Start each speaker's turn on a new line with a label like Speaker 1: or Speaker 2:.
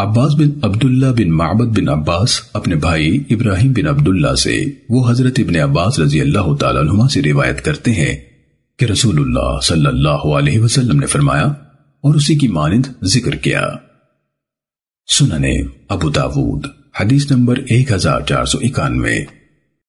Speaker 1: عباس بن عبداللہ بن معبد بن عباس اپنے بھائی ابراہیم بن عبداللہ سے وہ حضرت ابن عباس رضی اللہ تعالیٰ عنہ سے روایت کرتے ہیں کہ رسول اللہ صلی اللہ علیہ وسلم نے فرمایا اور اسی کی مانند ذکر کیا۔ سننے ابو داود، حدیث نمبر ایک ہزار چار سو اکانوے۔